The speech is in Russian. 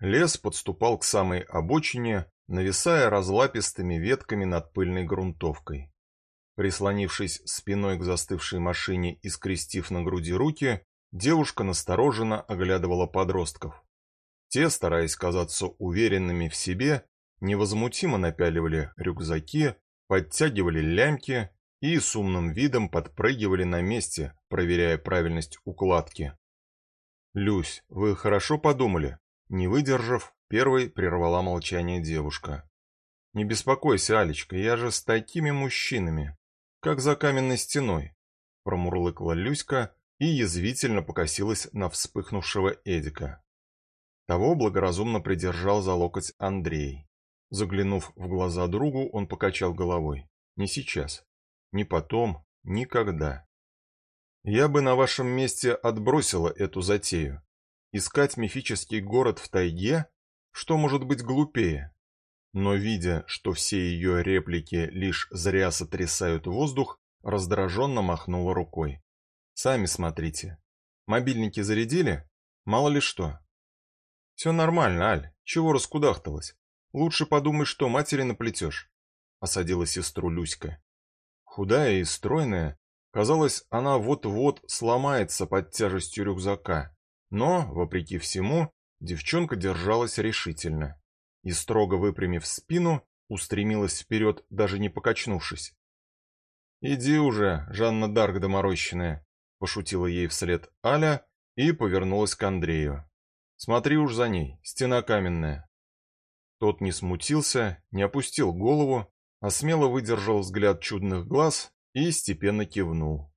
Лес подступал к самой обочине, нависая разлапистыми ветками над пыльной грунтовкой. Прислонившись спиной к застывшей машине и скрестив на груди руки, девушка настороженно оглядывала подростков. Те, стараясь казаться уверенными в себе, невозмутимо напяливали рюкзаки, подтягивали лямки и с умным видом подпрыгивали на месте, проверяя правильность укладки. «Люсь, вы хорошо подумали?» Не выдержав, первой прервала молчание девушка. «Не беспокойся, Алечка, я же с такими мужчинами, как за каменной стеной», промурлыкала Люська и язвительно покосилась на вспыхнувшего Эдика. Того благоразумно придержал за локоть Андрей. Заглянув в глаза другу, он покачал головой. «Не сейчас. Ни потом. Никогда. Я бы на вашем месте отбросила эту затею. Искать мифический город в тайге? Что может быть глупее? Но видя, что все ее реплики лишь зря сотрясают воздух, раздраженно махнула рукой. Сами смотрите. Мобильники зарядили? Мало ли что. Все нормально, Аль. Чего раскудахталась? Лучше подумай, что матери наплетешь. Осадила сестру Люська. Худая и стройная, казалось, она вот-вот сломается под тяжестью рюкзака. Но, вопреки всему, девчонка держалась решительно и, строго выпрямив спину, устремилась вперед, даже не покачнувшись. «Иди уже, Жанна Дарк доморощенная», — пошутила ей вслед Аля и повернулась к Андрею. «Смотри уж за ней, стена каменная». Тот не смутился, не опустил голову, а смело выдержал взгляд чудных глаз и степенно кивнул.